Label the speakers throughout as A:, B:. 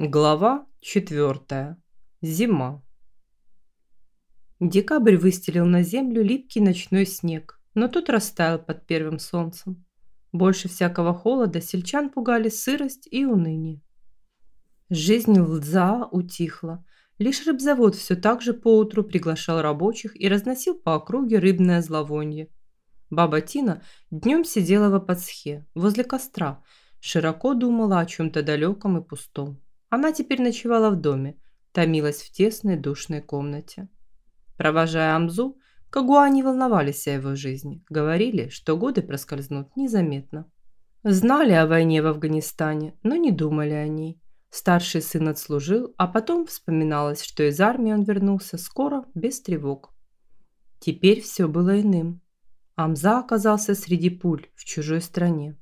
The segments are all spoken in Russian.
A: Глава 4. Зима. Декабрь выстелил на землю липкий ночной снег, но тот растаял под первым солнцем. Больше всякого холода сельчан пугали сырость и уныние. Жизнь Лдзаа утихла. Лишь рыбзавод все так же поутру приглашал рабочих и разносил по округе рыбное зловонье. Баба Тина днем сидела в Апацхе, возле костра, широко думала о чем-то далеком и пустом. Она теперь ночевала в доме, томилась в тесной душной комнате. Провожая Амзу, Кагуа не волновались о его жизни, говорили, что годы проскользнут незаметно. Знали о войне в Афганистане, но не думали о ней. Старший сын отслужил, а потом вспоминалось, что из армии он вернулся скоро, без тревог. Теперь все было иным. Амза оказался среди пуль в чужой стране.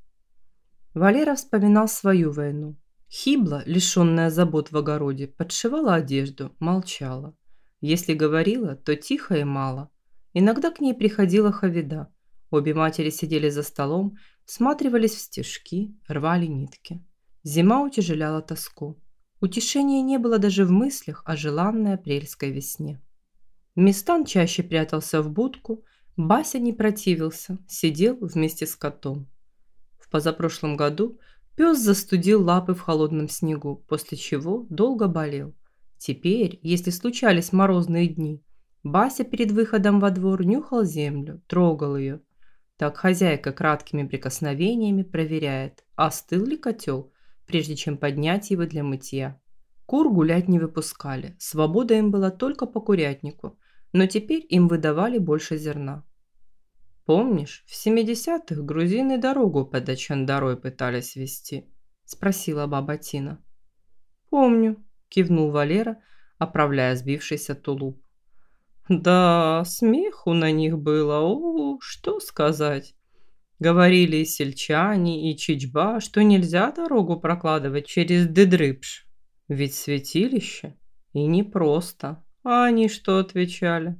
A: Валера вспоминал свою войну. Хибла, лишенная забот в огороде, подшивала одежду, молчала. Если говорила, то тихо и мало. Иногда к ней приходила Хавида. Обе матери сидели за столом, всматривались в стежки, рвали нитки. Зима утяжеляла тоску. Утешения не было даже в мыслях о желанной апрельской весне. Местан чаще прятался в будку, Бася не противился, сидел вместе с котом. В позапрошлом году Пес застудил лапы в холодном снегу, после чего долго болел. Теперь, если случались морозные дни, Бася перед выходом во двор нюхал землю, трогал ее. Так хозяйка краткими прикосновениями проверяет, остыл ли котел, прежде чем поднять его для мытья. Кур гулять не выпускали, свобода им была только по курятнику, но теперь им выдавали больше зерна. «Помнишь, в семидесятых грузины дорогу под Ачандарой пытались вести?» – спросила баба Тина. «Помню», – кивнул Валера, оправляя сбившийся тулуп. «Да, смеху на них было, о, что сказать!» Говорили и сельчане, и Чичба, что нельзя дорогу прокладывать через Дедрыпш. Ведь святилище. И не просто. А они что отвечали?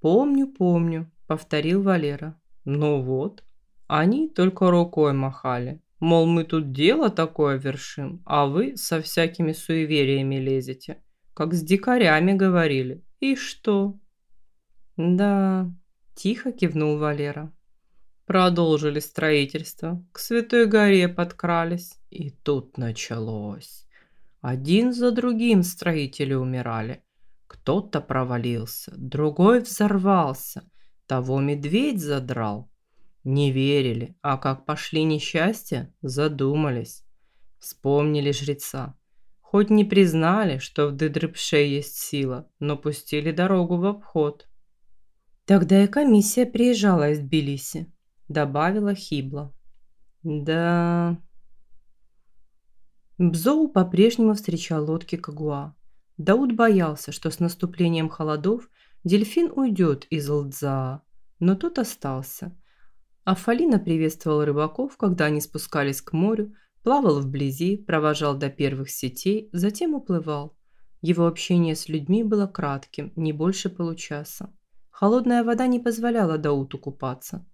A: Помню, помню повторил Валера. Ну вот, они только рукой махали. Мол, мы тут дело такое вершим, а вы со всякими суевериями лезете. Как с дикарями говорили. И что? Да, тихо кивнул Валера. Продолжили строительство. К Святой горе подкрались. И тут началось. Один за другим строители умирали. Кто-то провалился, другой взорвался – того медведь задрал. Не верили, а как пошли несчастья, задумались. Вспомнили жреца. Хоть не признали, что в Дедрыпше есть сила, но пустили дорогу в обход. Тогда и комиссия приезжала из Тбилиси, добавила Хибла. Да... Бзоу по-прежнему встречал лодки Кагуа. Дауд боялся, что с наступлением холодов Дельфин уйдет из Лдзаа, но тот остался. А Фалина приветствовал рыбаков, когда они спускались к морю, плавал вблизи, провожал до первых сетей, затем уплывал. Его общение с людьми было кратким, не больше получаса. Холодная вода не позволяла Дауту купаться.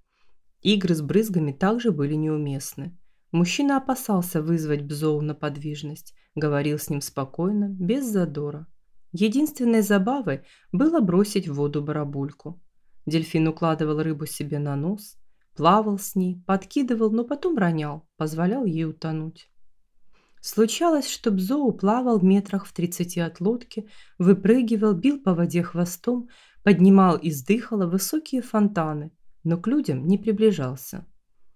A: Игры с брызгами также были неуместны. Мужчина опасался вызвать Бзоу на подвижность, говорил с ним спокойно, без задора. Единственной забавой было бросить в воду барабульку. Дельфин укладывал рыбу себе на нос, плавал с ней, подкидывал, но потом ронял, позволял ей утонуть. Случалось, что Бзоу плавал в метрах в тридцати от лодки, выпрыгивал, бил по воде хвостом, поднимал из дыхала высокие фонтаны, но к людям не приближался.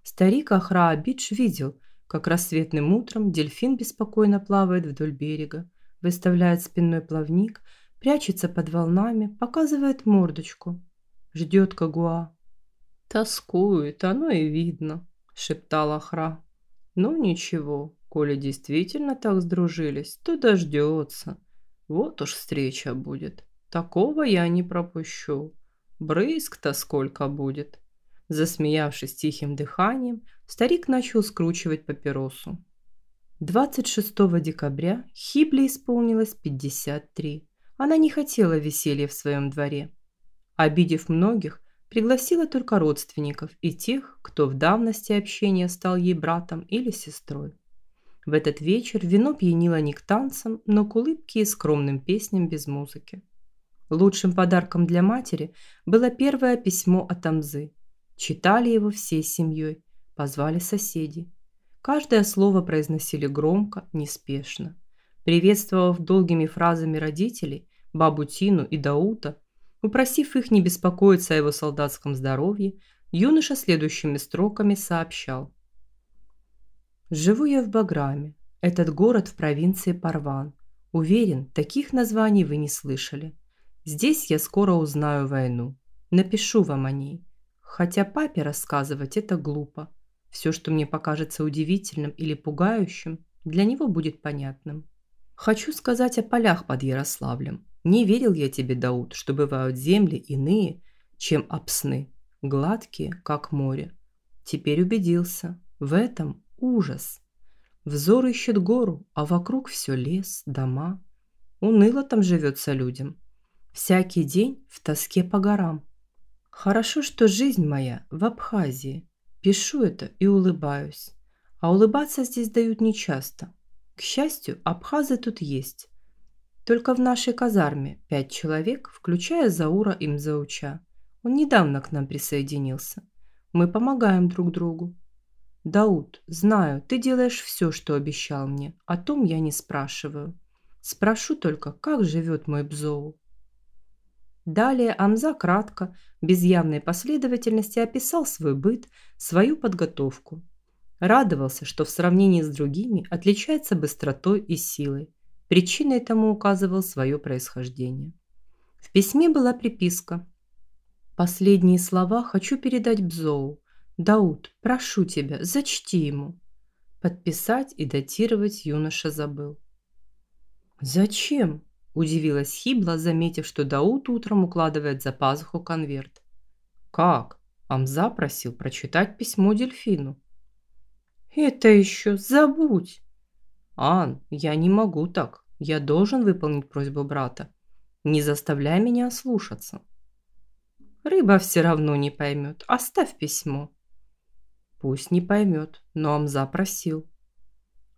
A: Старик Ахра Абидж видел, как рассветным утром дельфин беспокойно плавает вдоль берега, выставляет спинной плавник, прячется под волнами, показывает мордочку. Ждет Кагуа. «Тоскует, оно и видно», – шептал Ахра. «Ну ничего, коли действительно так сдружились, то дождется. Вот уж встреча будет. Такого я не пропущу. Брызг-то сколько будет». Засмеявшись тихим дыханием, старик начал скручивать папиросу. 26 декабря Хибле исполнилось 53. Она не хотела веселья в своем дворе. Обидев многих, пригласила только родственников и тех, кто в давности общения стал ей братом или сестрой. В этот вечер вино пьянило не к танцам, но к улыбке и скромным песням без музыки. Лучшим подарком для матери было первое письмо от Амзы. Читали его всей семьей, позвали соседей. Каждое слово произносили громко, неспешно. Приветствовав долгими фразами родителей, бабу Тину и Даута, упросив их не беспокоиться о его солдатском здоровье, юноша следующими строками сообщал. «Живу я в Баграме. Этот город в провинции Парван. Уверен, таких названий вы не слышали. Здесь я скоро узнаю войну. Напишу вам о ней. Хотя папе рассказывать это глупо. Все, что мне покажется удивительным или пугающим, для него будет понятным. Хочу сказать о полях под Ярославлем. Не верил я тебе, Дауд, что бывают земли иные, чем обсны, гладкие, как море. Теперь убедился. В этом ужас. Взор ищет гору, а вокруг все лес, дома. Уныло там живется людям. Всякий день в тоске по горам. Хорошо, что жизнь моя в Абхазии. Пишу это и улыбаюсь. А улыбаться здесь дают нечасто. К счастью, абхазы тут есть. Только в нашей казарме пять человек, включая Заура Имзауча. Он недавно к нам присоединился. Мы помогаем друг другу. Дауд, знаю, ты делаешь все, что обещал мне. О том я не спрашиваю. Спрошу только, как живет мой Бзоу. Далее Амза кратко, без явной последовательности описал свой быт, свою подготовку. Радовался, что в сравнении с другими отличается быстротой и силой. Причиной тому указывал свое происхождение. В письме была приписка. «Последние слова хочу передать Бзоу. Дауд, прошу тебя, зачти ему». Подписать и датировать юноша забыл. «Зачем?» Удивилась Хибла, заметив, что Дауд утром укладывает за пазуху конверт. «Как?» Амза просил прочитать письмо дельфину. «Это еще забудь!» «Ан, я не могу так. Я должен выполнить просьбу брата. Не заставляй меня слушаться». «Рыба все равно не поймет. Оставь письмо». «Пусть не поймет, но Амза просил».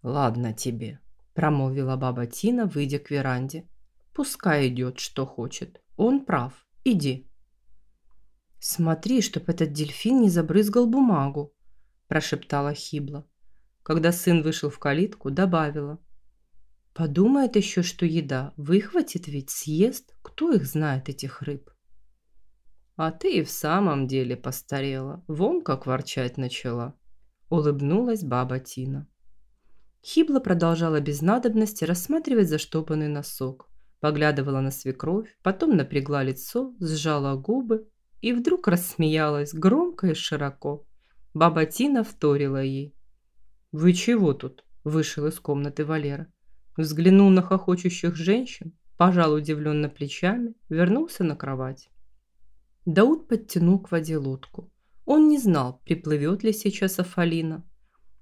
A: «Ладно тебе», – промолвила баба Тина, выйдя к веранде. Пускай идет, что хочет. Он прав. Иди. Смотри, чтоб этот дельфин не забрызгал бумагу, прошептала Хибла. Когда сын вышел в калитку, добавила. Подумает еще, что еда. Выхватит ведь, съест. Кто их знает, этих рыб? А ты и в самом деле постарела. Вон как ворчать начала. Улыбнулась баба Тина. Хибла продолжала без надобности рассматривать заштопанный носок поглядывала на свекровь, потом напрягла лицо, сжала губы и вдруг рассмеялась громко и широко. Баба Тина вторила ей. «Вы чего тут?» – вышел из комнаты Валера. Взглянул на хохочущих женщин, пожал удивленно плечами, вернулся на кровать. Дауд подтянул к воде лодку. Он не знал, приплывет ли сейчас Афалина.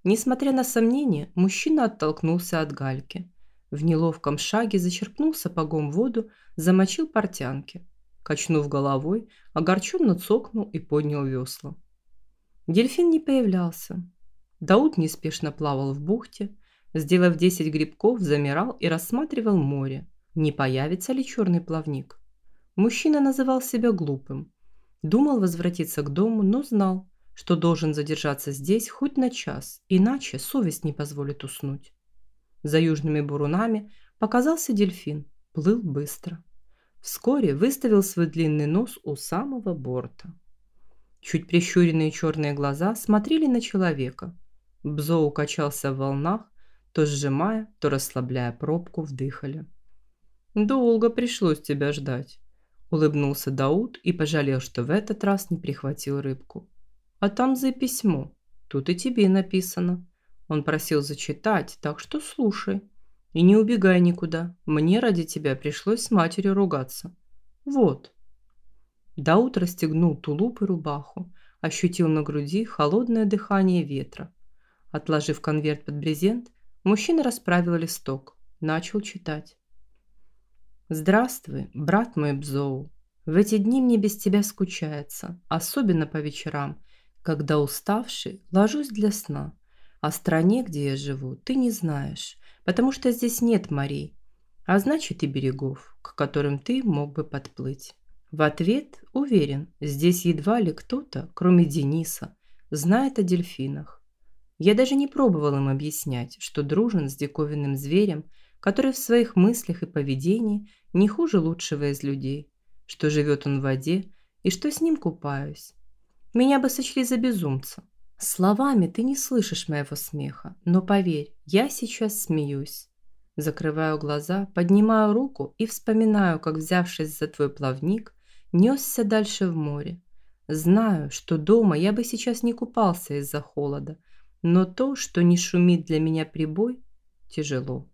A: Несмотря на сомнения, мужчина оттолкнулся от гальки. В неловком шаге зачерпнул сапогом воду, замочил портянки. Качнув головой, огорченно цокнул и поднял весла. Дельфин не появлялся. Дауд неспешно плавал в бухте, сделав десять грибков, замирал и рассматривал море. Не появится ли черный плавник? Мужчина называл себя глупым. Думал возвратиться к дому, но знал, что должен задержаться здесь хоть на час, иначе совесть не позволит уснуть. За южными бурунами показался дельфин, плыл быстро. Вскоре выставил свой длинный нос у самого борта. Чуть прищуренные черные глаза смотрели на человека. Бзо укачался в волнах, то сжимая, то расслабляя пробку в дыхале. «Долго пришлось тебя ждать», – улыбнулся Дауд и пожалел, что в этот раз не прихватил рыбку. «А там за письмо. Тут и тебе написано. Он просил зачитать, так что слушай. И не убегай никуда. Мне ради тебя пришлось с матерью ругаться. Вот. Даут расстегнул тулуп и рубаху, ощутил на груди холодное дыхание ветра. Отложив конверт под брезент, мужчина расправил листок, начал читать. «Здравствуй, брат мой Бзоу. В эти дни мне без тебя скучается, особенно по вечерам, когда уставший ложусь для сна. О стране, где я живу, ты не знаешь, потому что здесь нет морей, а значит и берегов, к которым ты мог бы подплыть. В ответ, уверен, здесь едва ли кто-то, кроме Дениса, знает о дельфинах. Я даже не пробовал им объяснять, что дружен с диковинным зверем, который в своих мыслях и поведении не хуже лучшего из людей, что живет он в воде и что с ним купаюсь. Меня бы сочли за безумца. Словами ты не слышишь моего смеха, но поверь, я сейчас смеюсь. Закрываю глаза, поднимаю руку и вспоминаю, как, взявшись за твой плавник, несся дальше в море. Знаю, что дома я бы сейчас не купался из-за холода, но то, что не шумит для меня прибой, тяжело.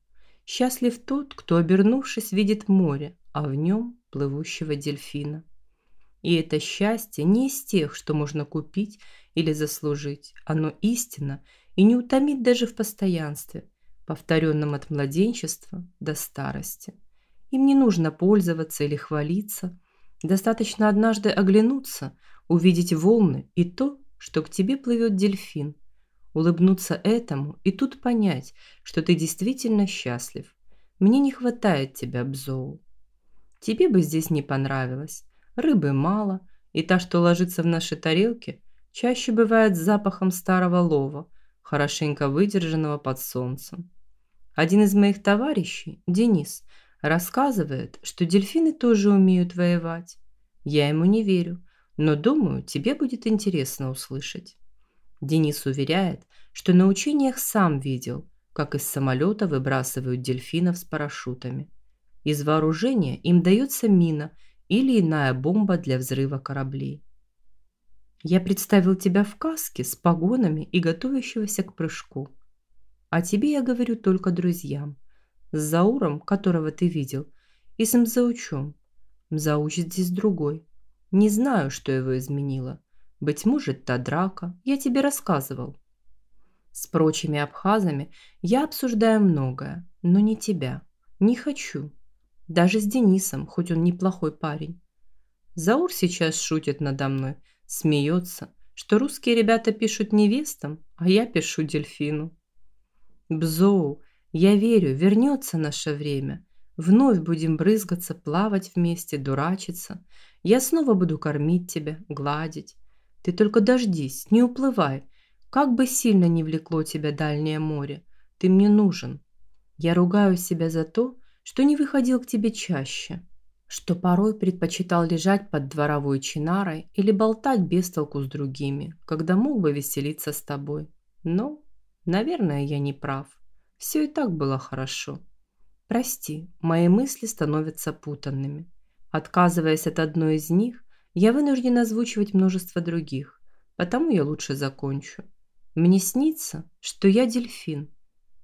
A: Счастлив тот, кто, обернувшись, видит море, а в нем плывущего дельфина. И это счастье не из тех, что можно купить или заслужить. Оно истинно и не утомит даже в постоянстве, повторенном от младенчества до старости. Им не нужно пользоваться или хвалиться, Достаточно однажды оглянуться, увидеть волны и то, что к тебе плывет дельфин, улыбнуться этому и тут понять, что ты действительно счастлив. Мне не хватает тебя, Бзоу. Тебе бы здесь не понравилось. Рыбы мало, и та, что ложится в наши тарелки, чаще бывает с запахом старого лова, хорошенько выдержанного под солнцем. Один из моих товарищей, Денис, Рассказывает, что дельфины тоже умеют воевать. Я ему не верю, но думаю, тебе будет интересно услышать. Денис уверяет, что на учениях сам видел, как из самолета выбрасывают дельфинов с парашютами. Из вооружения им дается мина или иная бомба для взрыва кораблей. Я представил тебя в каске с погонами и готовящегося к прыжку. А тебе я говорю только друзьям с Зауром, которого ты видел, и с Мзаучом. Мзауч здесь другой. Не знаю, что его изменило. Быть может, та драка. Я тебе рассказывал. С прочими абхазами я обсуждаю многое, но не тебя. Не хочу. Даже с Денисом, хоть он неплохой парень. Заур сейчас шутит надо мной, смеется, что русские ребята пишут невестам, а я пишу дельфину. Бзоу, я верю, вернется наше время. Вновь будем брызгаться, плавать вместе, дурачиться. Я снова буду кормить тебя, гладить. Ты только дождись, не уплывай. Как бы сильно не влекло тебя дальнее море, ты мне нужен. Я ругаю себя за то, что не выходил к тебе чаще, что порой предпочитал лежать под дворовой чинарой или болтать без толку с другими, когда мог бы веселиться с тобой. Но, наверное, я не прав. Все и так было хорошо. Прости, мои мысли становятся путанными. Отказываясь от одной из них, я вынужден озвучивать множество других, потому я лучше закончу. Мне снится, что я дельфин.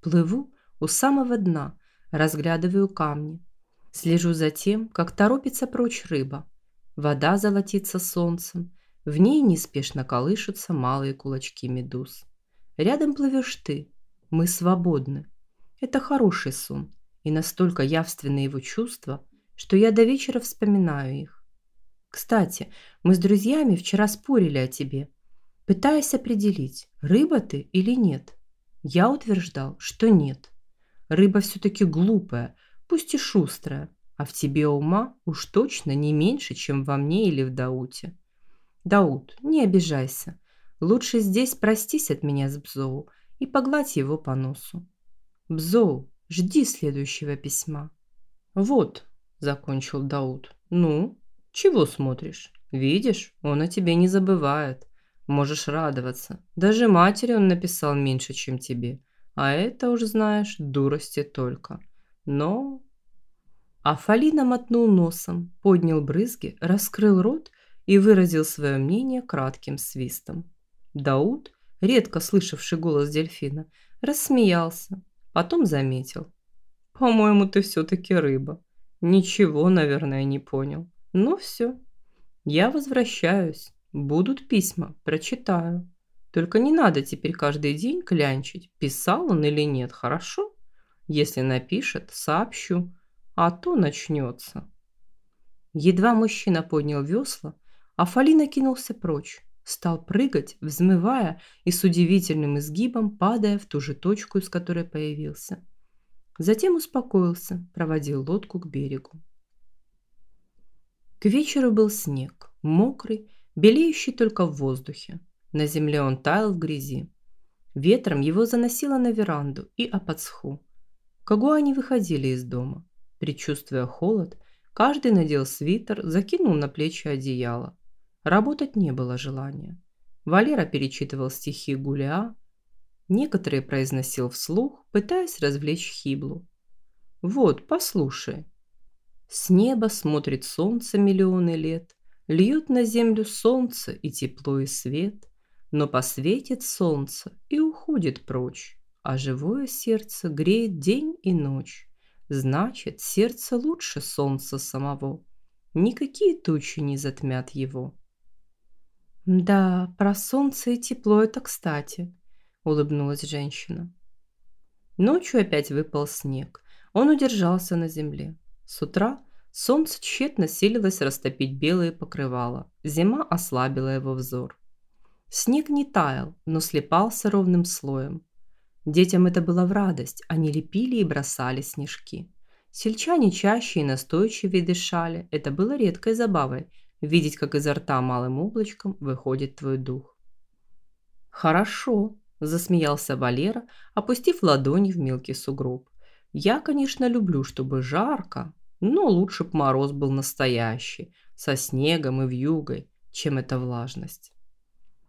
A: Плыву у самого дна, разглядываю камни. Слежу за тем, как торопится прочь рыба. Вода золотится солнцем, в ней неспешно колышутся малые кулачки медуз. Рядом плывешь ты, мы свободны. Это хороший сон, и настолько явственны его чувства, что я до вечера вспоминаю их. Кстати, мы с друзьями вчера спорили о тебе, пытаясь определить, рыба ты или нет. Я утверждал, что нет. Рыба все-таки глупая, пусть и шустрая, а в тебе ума уж точно не меньше, чем во мне или в Дауте. Даут, не обижайся. Лучше здесь простись от меня с Бзоу – и погладь его по носу. Бзоу, жди следующего письма. Вот, закончил Дауд. Ну, чего смотришь? Видишь, он о тебе не забывает. Можешь радоваться. Даже матери он написал меньше, чем тебе. А это уж знаешь, дурости только. Но... А Фалина мотнул носом, поднял брызги, раскрыл рот и выразил свое мнение кратким свистом. Дауд редко слышавший голос дельфина, рассмеялся, потом заметил. «По-моему, ты все-таки рыба. Ничего, наверное, не понял. Ну все, я возвращаюсь. Будут письма, прочитаю. Только не надо теперь каждый день клянчить, писал он или нет, хорошо? Если напишет, сообщу, а то начнется». Едва мужчина поднял весла, а Фалина кинулся прочь. стал прыгать, взмывая и с удивительным изгибом падая в ту же точку, из которой появился. Затем успокоился, проводил лодку к берегу. К вечеру был снег, мокрый, белеющий только в воздухе. На земле он таял в грязи. Ветром его заносило на веранду и оподсху. Кагуа не выходили из дома. Предчувствуя холод, каждый надел свитер, закинул на плечи одеяло. Работать не было желания. Валера перечитывал стихи Гулиа, некоторые произносил вслух, пытаясь развлечь Хиблу. «Вот, послушай». С неба смотрит солнце миллионы лет, Льет на землю солнце и тепло и свет, Но посветит солнце и уходит прочь, А живое сердце греет день и ночь. Значит, сердце лучше солнца самого, Никакие тучи не затмят его. «Да, про солнце и тепло это кстати», – улыбнулась женщина. Ночью опять выпал снег. Он удержался на земле. С утра солнце тщетно силилось растопить белые покрывала. Зима ослабила его взор. Снег не таял, но слепался ровным слоем. Детям это было в радость, они лепили и бросали снежки. Сельчане чаще и настойчивее дышали, это было редкой забавой – видеть, как изо рта малым облачком выходит твой дух. «Хорошо», – засмеялся Валера, опустив ладони в мелкий сугроб. «Я, конечно, люблю, чтобы жарко, но лучше б мороз был настоящий, со снегом и вьюгой, чем эта влажность».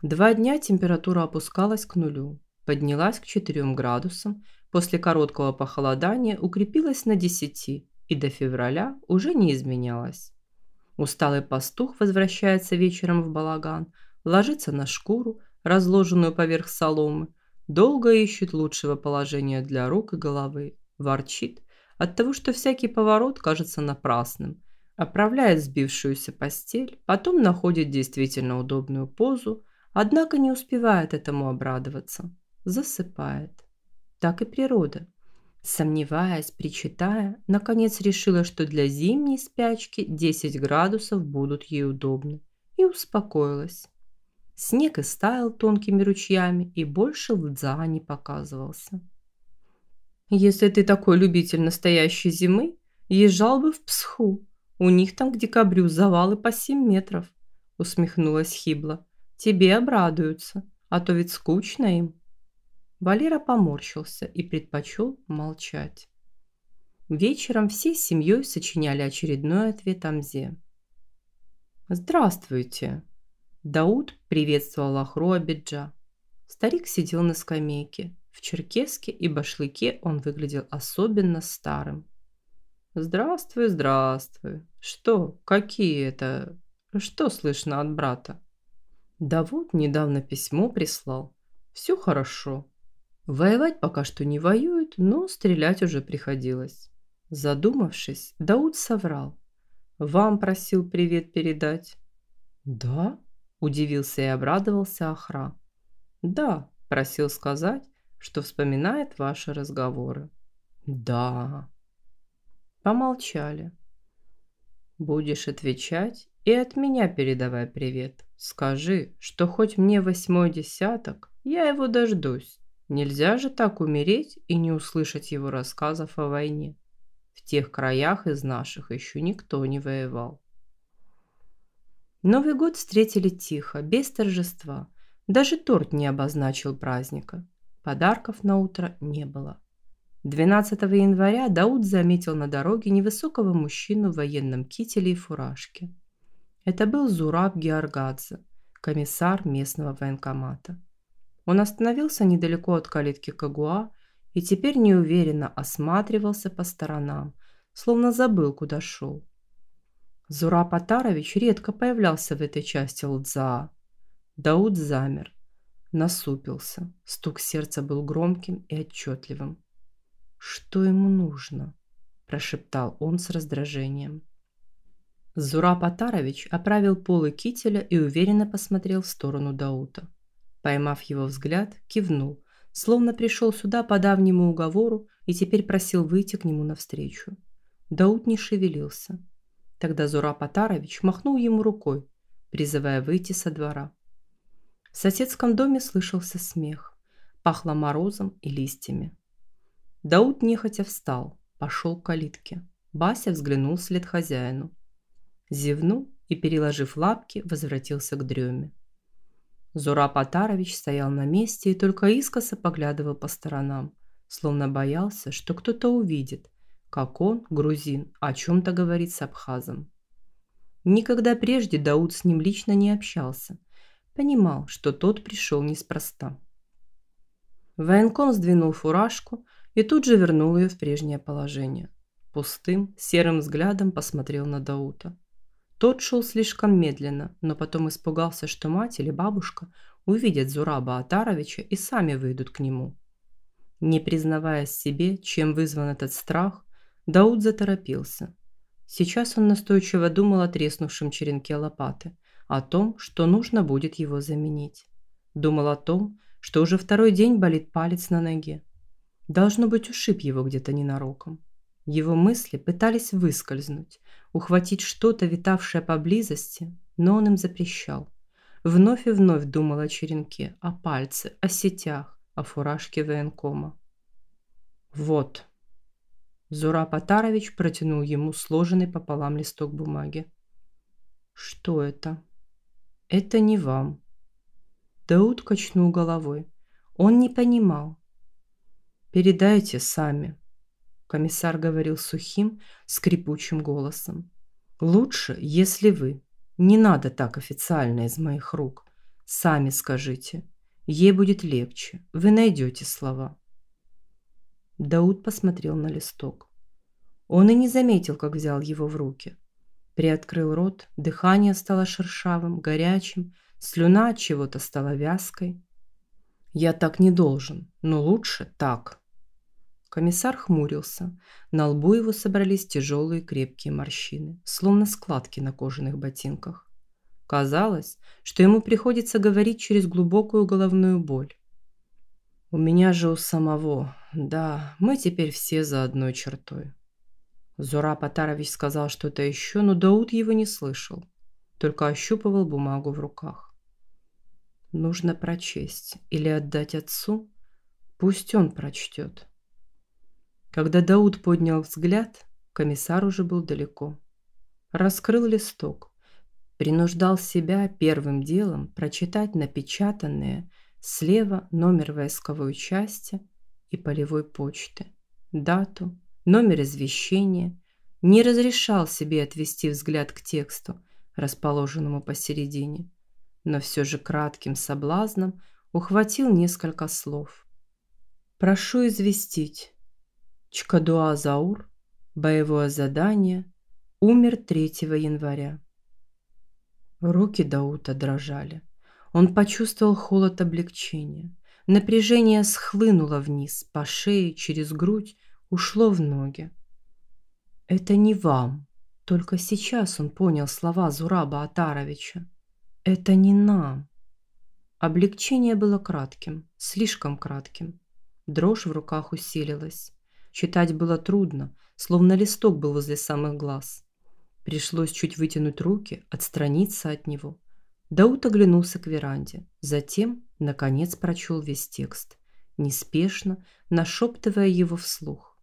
A: Два дня температура опускалась к нулю, поднялась к 4 градусам, после короткого похолодания укрепилась на 10 и до февраля уже не изменялась. Усталый пастух возвращается вечером в балаган, ложится на шкуру, разложенную поверх соломы, долго ищет лучшего положения для рук и головы, ворчит от того, что всякий поворот кажется напрасным, оправляет сбившуюся постель, потом находит действительно удобную позу, однако не успевает этому обрадоваться, засыпает. Так и природа. Сомневаясь, причитая, наконец решила, что для зимней спячки 10 градусов будут ей удобны, и успокоилась. Снег истаял тонкими ручьями, и больше Лдза не показывался. «Если ты такой любитель настоящей зимы, езжал бы в Псху. У них там к декабрю завалы по 7 метров», усмехнулась Хибла. «Тебе обрадуются, а то ведь скучно им». Валера поморщился и предпочел молчать. Вечером всей семьей сочиняли очередной ответ Амзе. «Здравствуйте!» Дауд приветствовал Ахру Абиджа. Старик сидел на скамейке. В черкеске и башлыке он выглядел особенно старым. «Здравствуй, здравствуй. Что, какие это... Что слышно от брата?» «Да вот, недавно письмо прислал. Все хорошо. Воевать пока что не воюют, но стрелять уже приходилось. Задумавшись, Дауд соврал. «Вам просил привет передать». «Да?» – удивился и обрадовался Ахра. «Да», – просил сказать, что вспоминает ваши разговоры. «Да». Помолчали. «Будешь отвечать и от меня передавай привет. Скажи, что хоть мне восьмой десяток, я его дождусь. Нельзя же так умереть и не услышать его рассказов о войне. В тех краях из наших еще никто не воевал. Новый год встретили тихо, без торжества. Даже торт не обозначил праздника. Подарков на утро не было. 12 января Дауд заметил на дороге невысокого мужчину в военном кителе и фуражке. Это был Зураб Георгадзе, комиссар местного военкомата. Он остановился недалеко от калитки Кагуа и теперь неуверенно осматривался по сторонам, словно забыл, куда шел. Зура Атарович редко появлялся в этой части Лдзаа. Дауд замер, насупился. Стук сердца был громким и отчетливым. «Что ему нужно?» – прошептал он с раздражением. Зураб Атарович оправил полы кителя и уверенно посмотрел в сторону Даута. Поймав его взгляд, кивнул, словно пришел сюда по давнему уговору и теперь просил выйти к нему навстречу. Дауд не шевелился. Тогда Зураб Атарович махнул ему рукой, призывая выйти со двора. В соседском доме слышался смех. Пахло морозом и листьями. Дауд нехотя встал, пошел к калитке. Бася взглянул вслед хозяину. Зевнул и, переложив лапки, возвратился к дреме. Зураб Атарович стоял на месте и только искоса поглядывал по сторонам, словно боялся, что кто-то увидит, как он, грузин, о чем-то говорит с абхазом. Никогда прежде Дауд с ним лично не общался. Понимал, что тот пришел неспроста. Военком сдвинул фуражку и тут же вернул ее в прежнее положение. Пустым, серым взглядом посмотрел на Даута. Тот шел слишком медленно, но потом испугался, что мать или бабушка увидят Зураба Атаровича и сами выйдут к нему. Не признавая себе, чем вызван этот страх, Дауд заторопился. Сейчас он настойчиво думал о треснувшем черенке лопаты, о том, что нужно будет его заменить. Думал о том, что уже второй день болит палец на ноге. Должно быть, ушиб его где-то ненароком. Его мысли пытались выскользнуть, ухватить что-то, витавшее поблизости, но он им запрещал. Вновь и вновь думал о черенке, о пальце, о сетях, о фуражке военкома. «Вот». Зура Потарович протянул ему сложенный пополам листок бумаги. «Что это?» «Это не вам». Дауд качнул головой. Он не понимал. «Передайте сами». Комиссар говорил сухим, скрипучим голосом. «Лучше, если вы. Не надо так официально из моих рук. Сами скажите. Ей будет легче. Вы найдете слова». Дауд посмотрел на листок. Он и не заметил, как взял его в руки. Приоткрыл рот, дыхание стало шершавым, горячим, слюна от чего-то стала вязкой. «Я так не должен, но лучше так». Комиссар хмурился. На лбу его собрались тяжелые крепкие морщины, словно складки на кожаных ботинках. Казалось, что ему приходится говорить через глубокую головную боль. «У меня же у самого. Да, мы теперь все за одной чертой». Зура Потарович сказал что-то еще, но Дауд его не слышал, только ощупывал бумагу в руках. Нужно прочесть или отдать отцу, пусть он прочтет. Когда Дауд поднял взгляд, комиссар уже был далеко. Раскрыл листок, принуждал себя первым делом прочитать напечатанные слева номер войсковой части и полевой почты, дату, номер извещения, не разрешал себе отвести взгляд к тексту, расположенному посередине, но все же кратким соблазном ухватил несколько слов. «Прошу известить, Чкадуа Заур, боевое задание, умер 3 января. Руки Даута дрожали. Он почувствовал холод облегчения. Напряжение схлынуло вниз, по шее, через грудь, ушло в ноги. «Это не вам». Только сейчас он понял слова Зураба Атаровича. «Это не нам». Облегчение было кратким, слишком кратким. Дрожь в руках усилилась. Читать было трудно, словно листок был возле самых глаз. Пришлось чуть вытянуть руки, отстраниться от него. Дауд оглянулся к веранде. Затем, наконец, прочел весь текст, неспешно, нашептывая его вслух.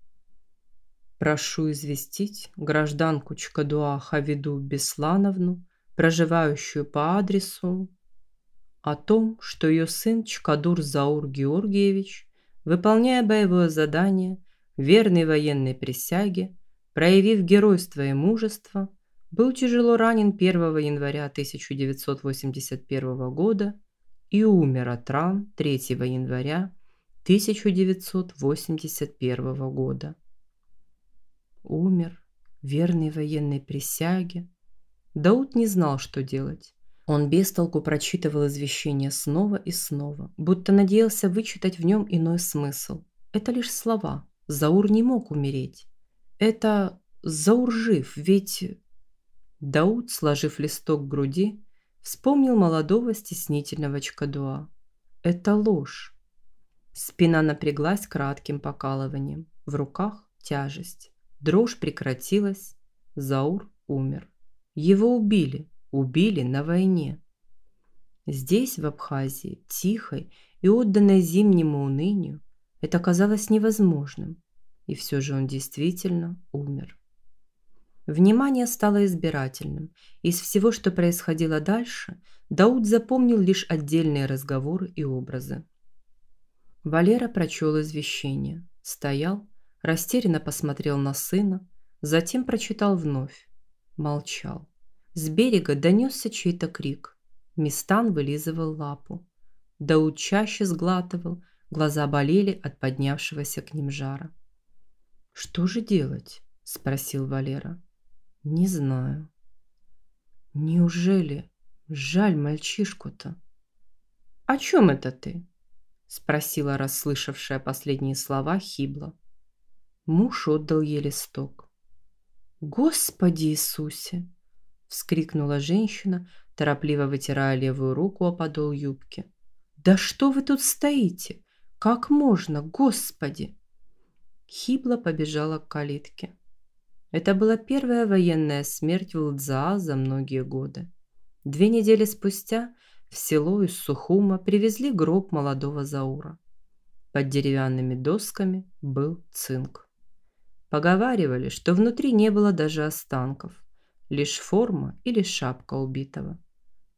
A: «Прошу известить гражданку Чкадуа Хавиду Беслановну, проживающую по адресу, о том, что ее сын Чкадур Заур Георгиевич, выполняя боевое задание, верный военной присяге, проявив геройство и мужество, был тяжело ранен 1 января 1981 года и умер от ран 3 января 1981 года. Умер, верный военной присяге. Дауд не знал, что делать. Он без толку прочитывал извещение снова и снова, будто надеялся вычитать в нем иной смысл. Это лишь слова – Заур не мог умереть. Это Заур жив, ведь... Дауд, сложив листок к груди, вспомнил молодого стеснительного Чкадуа. Это ложь. Спина напряглась кратким покалыванием. В руках тяжесть. Дрожь прекратилась. Заур умер. Его убили. Убили на войне. Здесь, в Абхазии, тихой и отданной зимнему унынию, это казалось невозможным, и все же он действительно умер. Внимание стало избирательным. Из всего, что происходило дальше, Дауд запомнил лишь отдельные разговоры и образы. Валера прочел извещение, стоял, растерянно посмотрел на сына, затем прочитал вновь, молчал. С берега донесся чей-то крик. Мистан вылизывал лапу. Дауд чаще сглатывал, глаза болели от поднявшегося к ним жара. «Что же делать?» – спросил Валера. Не знаю. Неужели? Жаль мальчишку-то. О чем это ты? Спросила расслышавшая последние слова Хибла. Муж отдал ей листок. Господи Иисусе! Вскрикнула женщина, торопливо вытирая левую руку о подол юбки. Да что вы тут стоите? Как можно, Господи! Хибла побежала к калитке. Это была первая военная смерть в Лдзаа за многие годы. Две недели спустя в село из Сухума привезли гроб молодого Заура. Под деревянными досками был цинк. Поговаривали, что внутри не было даже останков, лишь форма или шапка убитого.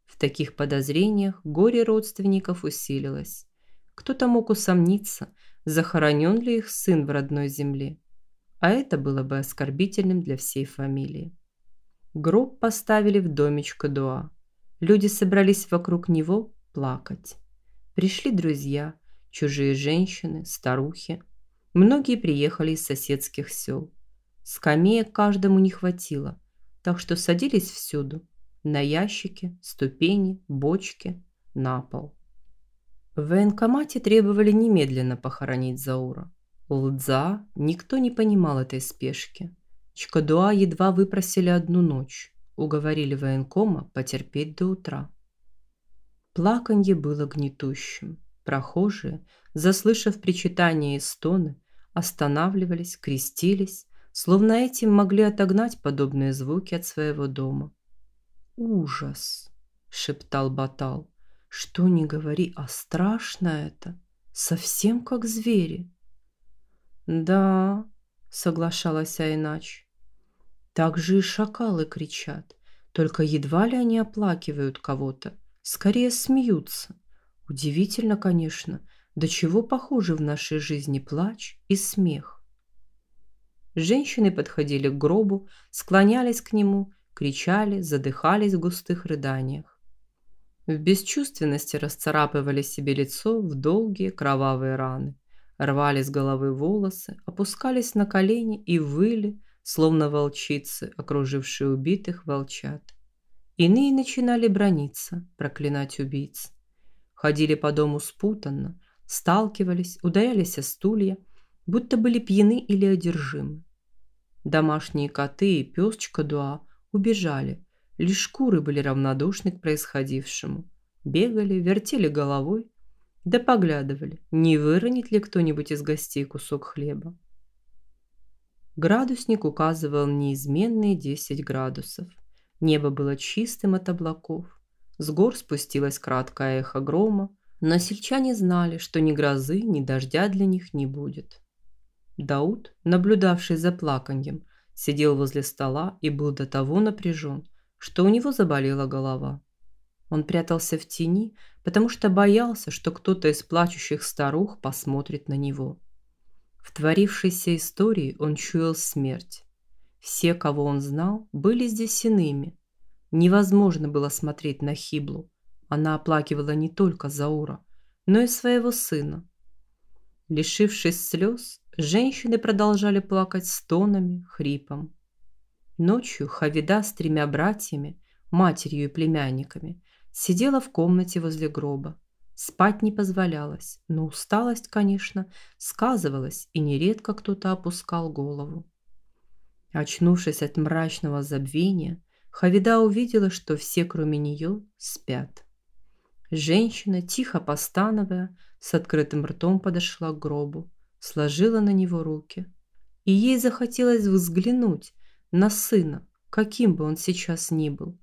A: В таких подозрениях горе родственников усилилось. Кто-то мог усомниться, захоронен ли их сын в родной земле а это было бы оскорбительным для всей фамилии. Гроб поставили в домичко Дуа. Люди собрались вокруг него плакать. Пришли друзья, чужие женщины, старухи. Многие приехали из соседских сел. Скамеек каждому не хватило, так что садились всюду. На ящики, ступени, бочки, на пол. В военкомате требовали немедленно похоронить Заура. Лдза никто не понимал этой спешки. Чкадуа едва выпросили одну ночь, уговорили военкома потерпеть до утра. Плаканье было гнетущим. Прохожие, заслышав причитания и стоны, останавливались, крестились, словно этим могли отогнать подобные звуки от своего дома. «Ужас!» – шептал Батал. «Что не говори, а страшно это! Совсем как звери!» «Да», — соглашалась Айнач. «Так же и шакалы кричат, только едва ли они оплакивают кого-то, скорее смеются. Удивительно, конечно, до чего похожи в нашей жизни плач и смех». Женщины подходили к гробу, склонялись к нему, кричали, задыхались в густых рыданиях. В бесчувственности расцарапывали себе лицо в долгие кровавые раны рвали с головы волосы, опускались на колени и выли, словно волчицы, окружившие убитых волчат. Иные начинали брониться, проклинать убийц. Ходили по дому спутанно, сталкивались, ударялись о стулья, будто были пьяны или одержимы. Домашние коты и пес Чкадуа убежали, лишь шкуры были равнодушны к происходившему. Бегали, вертели головой, да поглядывали, не выронит ли кто-нибудь из гостей кусок хлеба. Градусник указывал неизменные 10 градусов. Небо было чистым от облаков. С гор спустилось краткое эхо грома, но сельчане знали, что ни грозы, ни дождя для них не будет. Дауд, наблюдавший за плаканьем, сидел возле стола и был до того напряжен, что у него заболела голова. Он прятался в тени, потому что боялся, что кто-то из плачущих старух посмотрит на него. В творившейся истории он чуял смерть. Все, кого он знал, были здесь иными. Невозможно было смотреть на Хиблу. Она оплакивала не только Заура, но и своего сына. Лишившись слез, женщины продолжали плакать стонами, хрипом. Ночью Хавида с тремя братьями, матерью и племянниками, Сидела в комнате возле гроба. Спать не позволялось, но усталость, конечно, сказывалась, и нередко кто-то опускал голову. Очнувшись от мрачного забвения, Хавида увидела, что все, кроме нее, спят. Женщина, тихо постановая, с открытым ртом подошла к гробу, сложила на него руки. И ей захотелось взглянуть на сына, каким бы он сейчас ни был.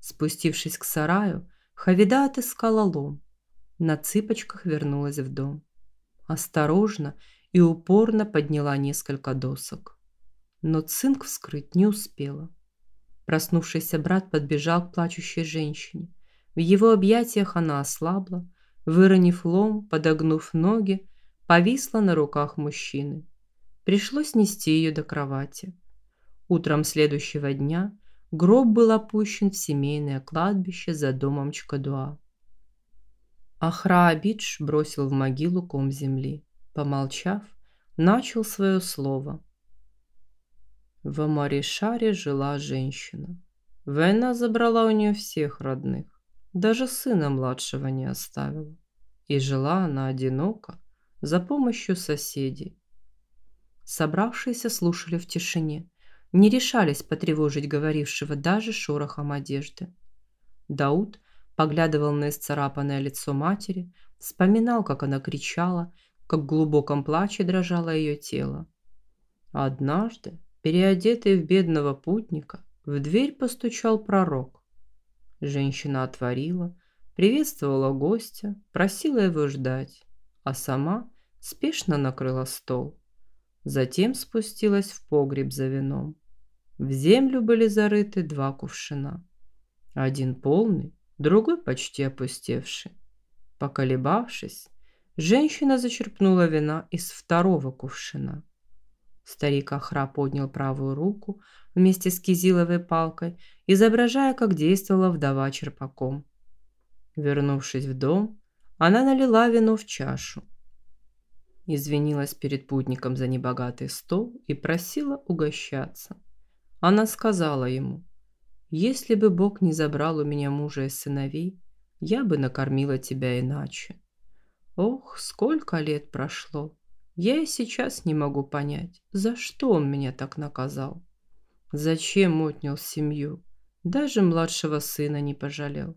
A: Спустившись к сараю, Хавида отыскала лом. На цыпочках вернулась в дом. Осторожно и упорно подняла несколько досок. Но цинк вскрыть не успела. Проснувшийся брат подбежал к плачущей женщине. В его объятиях она ослабла, выронив лом, подогнув ноги, повисла на руках мужчины. Пришлось нести ее до кровати. Утром следующего дня гроб был опущен в семейное кладбище за домом Чкадуа. Ахраабидж бросил в могилу ком земли. Помолчав, начал свое слово. В Амаришаре жила женщина. Война забрала у нее всех родных, даже сына младшего не оставила. И жила она одиноко, за помощью соседей. Собравшиеся слушали в тишине, не решались потревожить говорившего даже шорохом одежды. Дауд поглядывал на исцарапанное лицо матери, вспоминал, как она кричала, как в глубоком плаче дрожало ее тело. Однажды, переодетый в бедного путника, в дверь постучал пророк. Женщина отворила, приветствовала гостя, просила его ждать, а сама спешно накрыла стол. Затем спустилась в погреб за вином. В землю были зарыты два кувшина. Один полный, другой почти опустевший. Поколебавшись, женщина зачерпнула вина из второго кувшина. Старик Ахра поднял правую руку вместе с кизиловой палкой, изображая, как действовала вдова черпаком. Вернувшись в дом, она налила вино в чашу, извинилась перед путником за небогатый стол и просила угощаться. Она сказала ему, «Если бы Бог не забрал у меня мужа и сыновей, я бы накормила тебя иначе. Ох, сколько лет прошло. Я и сейчас не могу понять, за что он меня так наказал. Зачем отнял семью? Даже младшего сына не пожалел.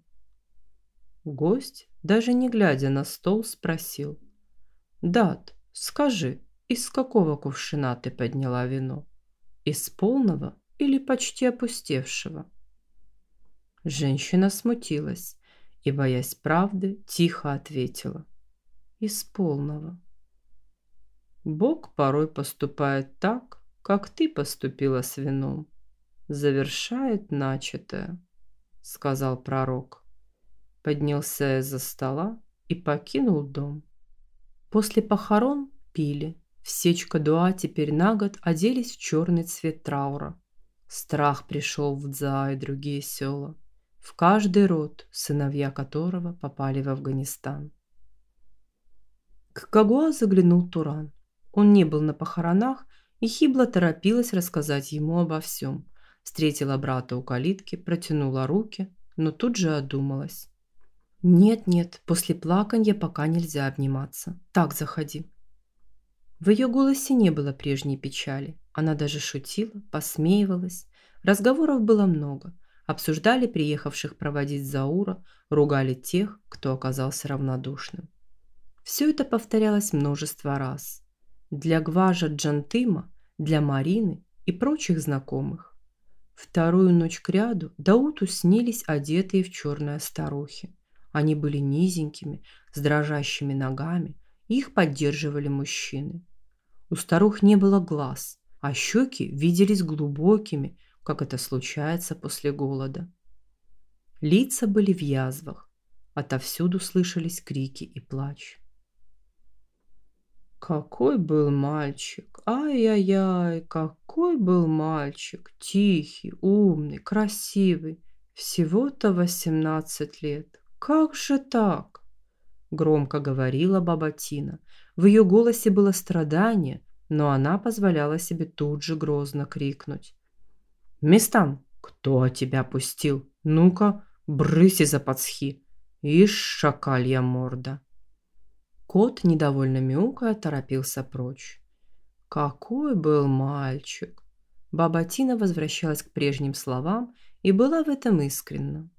A: Гость, даже не глядя на стол, спросил. «Дат, Скажи, из какого кувшина ты подняла вино? Из полного или почти опустевшего? Женщина смутилась и, боясь правды, тихо ответила. Из полного. Бог порой поступает так, как ты поступила с вином. Завершает начатое, сказал пророк. Поднялся из-за стола и покинул дом. После похорон пили. Все Чкадуа теперь на год оделись в черный цвет траура. Страх пришел в Дза и другие села. В каждый род, сыновья которого попали в Афганистан. К Кагуа заглянул Туран. Он не был на похоронах, и Хибла торопилась рассказать ему обо всем. Встретила брата у калитки, протянула руки, но тут же одумалась. «Нет-нет, после плаканья пока нельзя обниматься. Так, заходи». В ее голосе не было прежней печали. Она даже шутила, посмеивалась. Разговоров было много. Обсуждали приехавших проводить Заура, ругали тех, кто оказался равнодушным. Все это повторялось множество раз. Для Гважа Джантыма, для Марины и прочих знакомых. Вторую ночь кряду Дауту снились одетые в черное старухи. Они были низенькими, с дрожащими ногами, их поддерживали мужчины. У старух не было глаз, а щеки виделись глубокими, как это случается после голода. Лица были в язвах, отовсюду слышались крики и плач. Какой был мальчик! Ай-яй-яй, какой был мальчик! Тихий, умный, красивый. Всего-то восемнадцать лет. «Как же так?» – громко говорила баба Тина. В ее голосе было страдание, но она позволяла себе тут же грозно крикнуть. «Местан, кто тебя пустил? Ну-ка, из-за подсхи! Ишь, шакалья морда!» Кот, недовольно мяукая, торопился прочь. «Какой был мальчик!» Баба Тина возвращалась к прежним словам и была в этом искренна.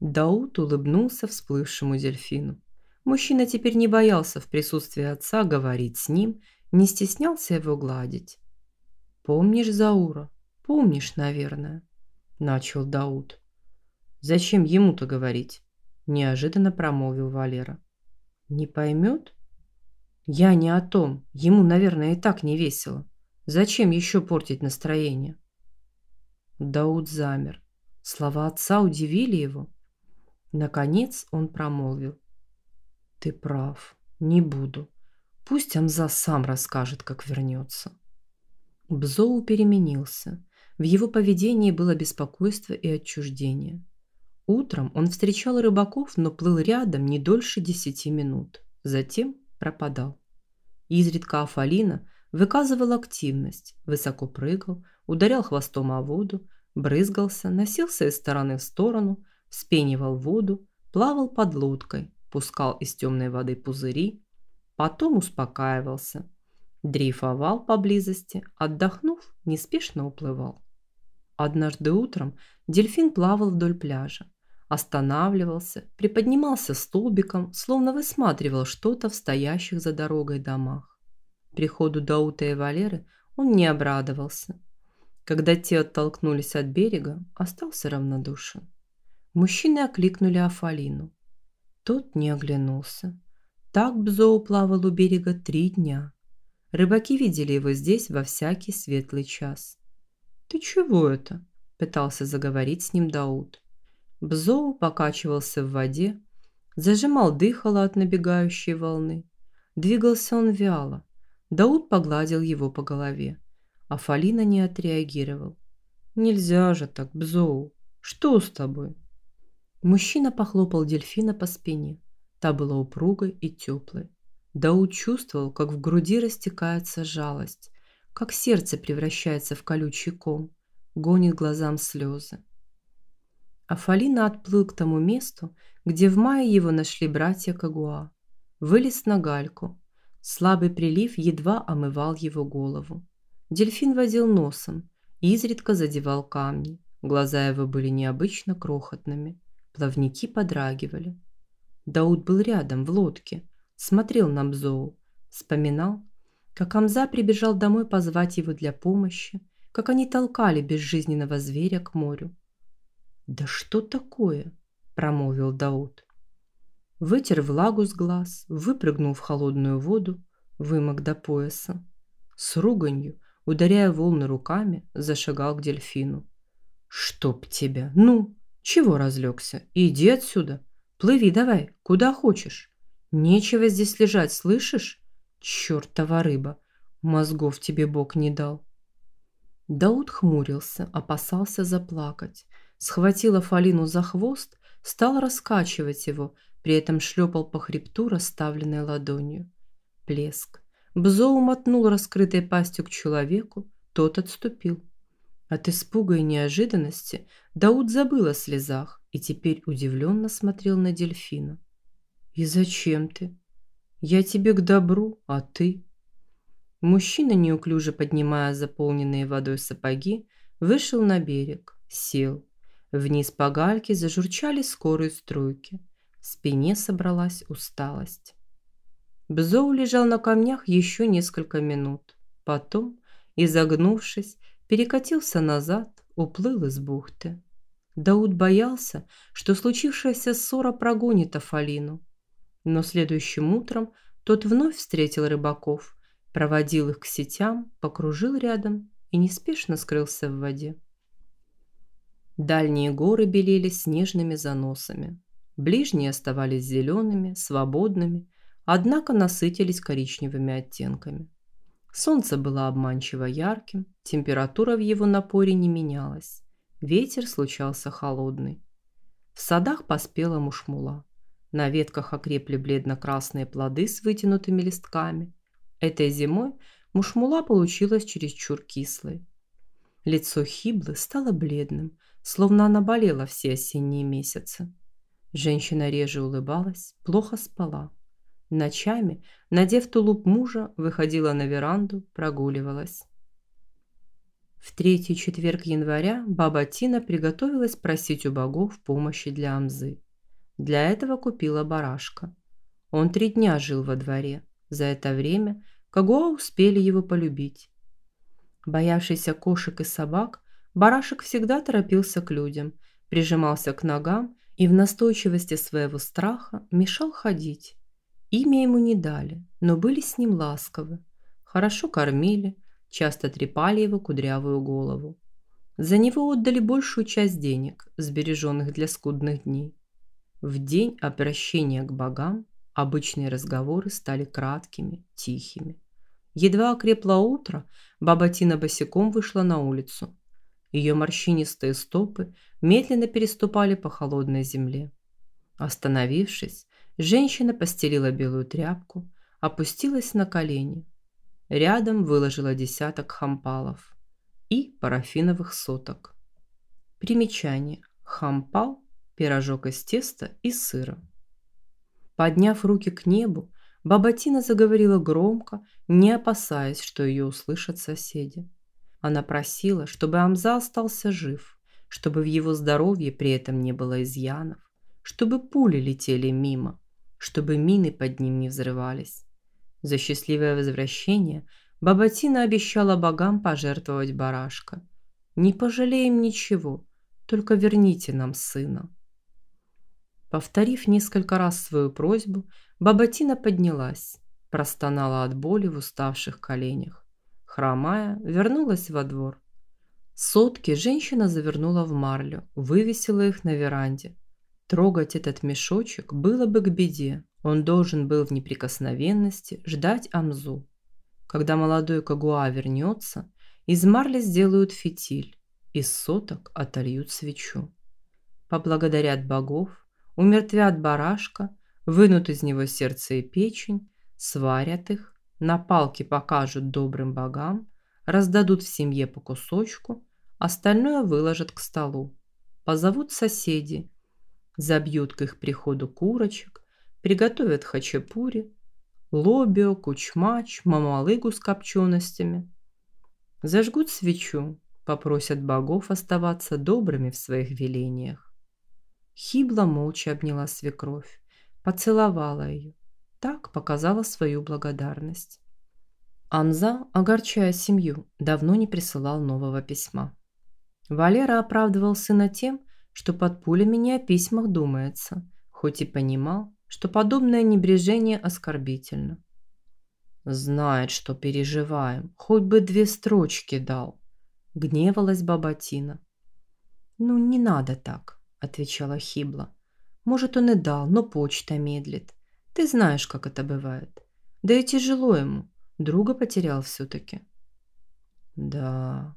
A: Дауд улыбнулся всплывшему дельфину. Мужчина теперь не боялся в присутствии отца говорить с ним, не стеснялся его гладить. «Помнишь Заура? Помнишь, наверное?» – начал Дауд. Зачем ему-то говорить? Неожиданно промолвил Валера. Не поймет? Я не о том. Ему, наверное, и так не весело. Зачем еще портить настроение? Дауд замер. Слова отца удивили его. Наконец он промолвил. Ты прав. Не буду. Пусть Амза сам расскажет, как вернется. Бзоу переменился. В его поведении было беспокойство и отчуждение. Утром он встречал рыбаков, но плыл рядом не дольше десяти минут. Затем пропадал. Изредка Афалина выказывал активность, высоко прыгал, ударял хвостом о воду, брызгался, носился из стороны в сторону, вспенивал воду, плавал под лодкой, пускал из темной воды пузыри, потом успокаивался, дрейфовал поблизости, отдохнув, неспешно уплывал. Однажды утром дельфин плавал вдоль пляжа, останавливался, приподнимался столбиком, словно высматривал что-то в стоящих за дорогой домах. Приходу Даута и Валеры он не обрадовался. Когда те оттолкнулись от берега, остался равнодушен. Мужчины окликнули Афалину. Тот не оглянулся. Так Бзоу плавал у берега три дня. Рыбаки видели его здесь во всякий светлый час. «Ты чего это?» – пытался заговорить с ним Дауд. Бзоу покачивался в воде, зажимал дыхало от набегающей волны. Двигался он вяло. Дауд погладил его по голове, а Фалина не отреагировал. «Нельзя же так, Бзоу! Что с тобой?» Мужчина похлопал дельфина по спине. Та была упругой и теплой. Дауд чувствовал, как в груди растекается жалость, как сердце превращается в колючий ком, гонит глазам слезы. Афалина отплыл к тому месту, где в мае его нашли братья Кагуа. Вылез на гальку. Слабый прилив едва омывал его голову. Дельфин водил носом и изредка задевал камни. Глаза его были необычно крохотными. Плавники подрагивали. Дауд был рядом, в лодке, смотрел на Бзоу, вспоминал, как Амза прибежал домой позвать его для помощи, как они толкали безжизненного зверя к морю. «Да что такое?» – промолвил Дауд. Вытер влагу с глаз, выпрыгнул в холодную воду, вымок до пояса. С руганью, ударяя волны руками, зашагал к дельфину. «Чтоб тебя! Ну, чего разлегся? Иди отсюда! Плыви давай, куда хочешь! Нечего здесь лежать, слышишь? Чёртова рыба! Мозгов тебе Бог не дал!» Дауд хмурился, опасался заплакать схватила Фалину за хвост, стал раскачивать его, при этом шлепал по хребту расставленной ладонью. Плеск. Бзоу мотнул раскрытой пастью к человеку, тот отступил. От испуга и неожиданности Дауд забыл о слезах и теперь удивленно смотрел на дельфина. «И зачем ты? Я тебе к добру, а ты?» Мужчина, неуклюже поднимая заполненные водой сапоги, вышел на берег, сел, Вниз по гальке зажурчали скорые струйки. В спине собралась усталость. Бзоу лежал на камнях еще несколько минут. Потом, изогнувшись, перекатился назад, уплыл из бухты. Дауд боялся, что случившаяся ссора прогонит Афалину. Но следующим утром тот вновь встретил рыбаков, проводил их к сетям, покружил рядом и неспешно скрылся в воде. Дальние горы белели снежными заносами. Ближние оставались зелеными, свободными, однако насытились коричневыми оттенками. Солнце было обманчиво ярким, температура в его напоре не менялась. Ветер случался холодный. В садах поспела мушмула. На ветках окрепли бледно-красные плоды с вытянутыми листками. Этой зимой мушмула получилась чересчур кислой. Лицо Хиблы стало бледным, словно она болела все осенние месяцы. Женщина реже улыбалась, плохо спала. Ночами, надев тулуп мужа, выходила на веранду, прогуливалась. В третий четверг января баба Тина приготовилась просить у богов помощи для Амзы. Для этого купила барашка. Он три дня жил во дворе. За это время Кагуа успели его полюбить. Боявшийся кошек и собак, Барашек всегда торопился к людям, прижимался к ногам и в настойчивости своего страха мешал ходить. Имя ему не дали, но были с ним ласковы, хорошо кормили, часто трепали его кудрявую голову. За него отдали большую часть денег, сбереженных для скудных дней. В день обращения к богам обычные разговоры стали краткими, тихими. Едва окрепло утро, баба Тина босиком вышла на улицу. Ее морщинистые стопы медленно переступали по холодной земле. Остановившись, женщина постелила белую тряпку, опустилась на колени. Рядом выложила десяток хампалов и парафиновых соток. Примечание. Хампал – пирожок из теста и сыра. Подняв руки к небу, баба Тина заговорила громко, не опасаясь, что ее услышат соседи. Она просила, чтобы Амза остался жив, чтобы в его здоровье при этом не было изъянов, чтобы пули летели мимо, чтобы мины под ним не взрывались. За счастливое возвращение Бабатина обещала богам пожертвовать барашка. «Не пожалеем ничего, только верните нам сына». Повторив несколько раз свою просьбу, Бабатина поднялась, простонала от боли в уставших коленях хромая, вернулась во двор. Сотки женщина завернула в марлю, вывесила их на веранде. Трогать этот мешочек было бы к беде. Он должен был в неприкосновенности ждать Амзу. Когда молодой Кагуа вернется, из марли сделают фитиль, из соток отольют свечу. Поблагодарят богов, умертвят барашка, вынут из него сердце и печень, сварят их, на палке покажут добрым богам, раздадут в семье по кусочку, остальное выложат к столу. Позовут соседи, забьют к их приходу курочек, приготовят хачапури, лобио, кучмач, мамалыгу с копченостями. Зажгут свечу, попросят богов оставаться добрыми в своих велениях. Хибла молча обняла свекровь, поцеловала ее, так показала свою благодарность. Амза, огорчая семью, давно не присылал нового письма. Валера оправдывал сына тем, что под пулями не о письмах думается, хоть и понимал, что подобное небрежение оскорбительно. «Знает, что переживаем, хоть бы две строчки дал», – гневалась баба Тина. «Ну, не надо так», – отвечала Хибла. «Может, он и дал, но почта медлит. Ты знаешь, как это бывает. Да и тяжело ему. Друга потерял все-таки. Да.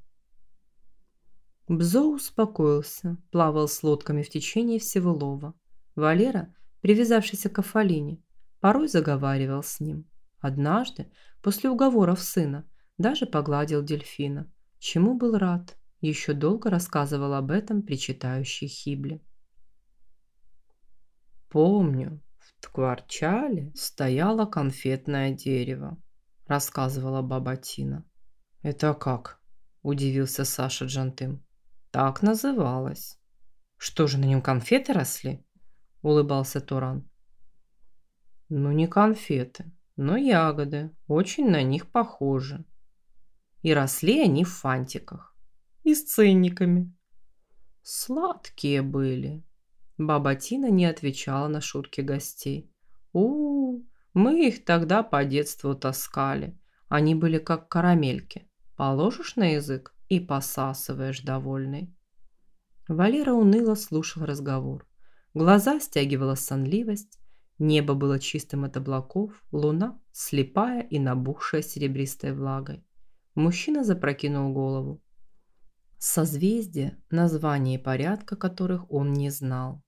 A: Бзо успокоился, плавал с лодками в течение всего лова. Валера, привязавшийся к Афалине, порой заговаривал с ним. Однажды, после уговоров сына, даже погладил дельфина, чему был рад. Еще долго рассказывал об этом причитающий Хибле. «Помню, в Кварчале стояло конфетное дерево, рассказывала баба Тина. Это как? удивился Саша Джантым. Так называлось. Что же на нем конфеты росли? улыбался Туран. Ну не конфеты, но ягоды, очень на них похожи. И росли они в фантиках и с ценниками. Сладкие были, Баба Тина не отвечала на шутки гостей. у, -у мы их тогда по детству таскали. Они были как карамельки. Положишь на язык и посасываешь довольный. Валера уныло слушал разговор. Глаза стягивала сонливость, небо было чистым от облаков, луна слепая и набухшая серебристой влагой. Мужчина запрокинул голову. Созвездия, названия и порядка которых он не знал.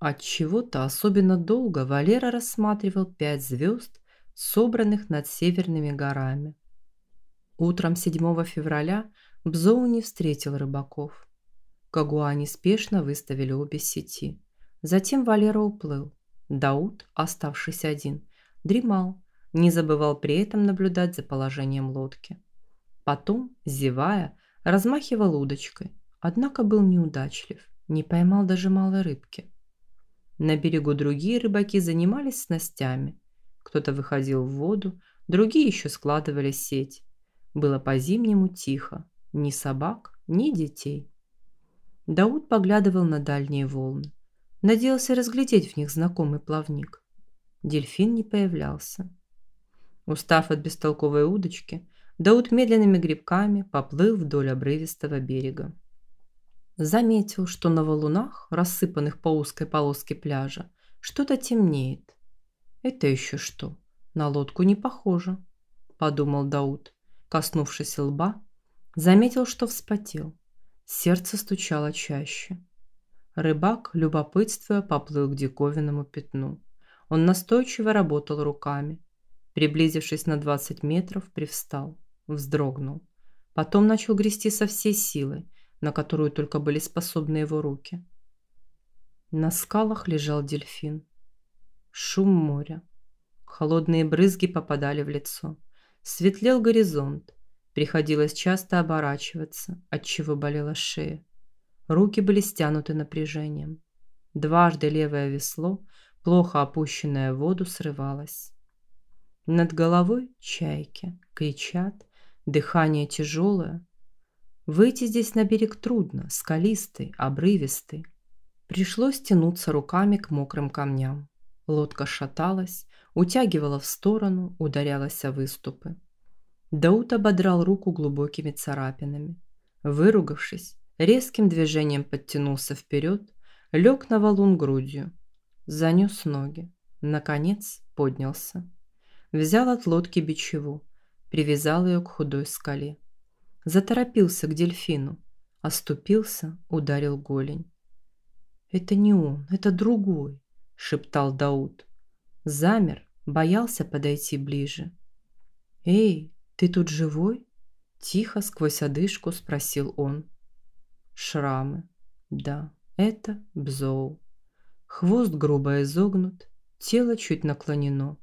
A: От чего-то особенно долго Валера рассматривал пять звезд, собранных над северными горами. Утром 7 февраля Бзоу не встретил рыбаков. Кагуа неспешно выставили обе сети. Затем Валера уплыл. Дауд, оставшись один, дремал, не забывал при этом наблюдать за положением лодки. Потом, зевая, размахивал удочкой, однако был неудачлив, не поймал даже малой рыбки. На берегу другие рыбаки занимались снастями. Кто-то выходил в воду, другие еще складывали сеть. Было по-зимнему тихо. Ни собак, ни детей. Дауд поглядывал на дальние волны. Надеялся разглядеть в них знакомый плавник. Дельфин не появлялся. Устав от бестолковой удочки, Дауд медленными грибками поплыл вдоль обрывистого берега. Заметил, что на валунах, рассыпанных по узкой полоске пляжа, что-то темнеет. Это еще что? На лодку не похоже, подумал Дауд, коснувшись лба, заметил, что вспотел. Сердце стучало чаще. Рыбак, любопытствуя, поплыл к диковинному пятну. Он настойчиво работал руками. Приблизившись на 20 метров, привстал, вздрогнул. Потом начал грести со всей силой, на которую только были способны его руки. На скалах лежал дельфин. Шум моря. Холодные брызги попадали в лицо. Светлел горизонт. Приходилось часто оборачиваться, от чего болела шея. Руки были стянуты напряжением. Дважды левое весло, плохо опущенное в воду, срывалось. Над головой чайки кричат, дыхание тяжелое. Выйти здесь на берег трудно, скалистый, обрывистый. Пришлось тянуться руками к мокрым камням. Лодка шаталась, утягивала в сторону, ударялась о выступы. Даут ободрал руку глубокими царапинами. Выругавшись, резким движением подтянулся вперед, лег на валун грудью, занес ноги, наконец поднялся. Взял от лодки бичеву, привязал ее к худой скале. Заторопился к дельфину, оступился, ударил голень. «Это не он, это другой», – шептал Дауд. Замер, боялся подойти ближе. «Эй, ты тут живой?» Тихо, сквозь одышку спросил он. Шрамы. Да, это Бзоу. Хвост грубо изогнут, тело чуть наклонено.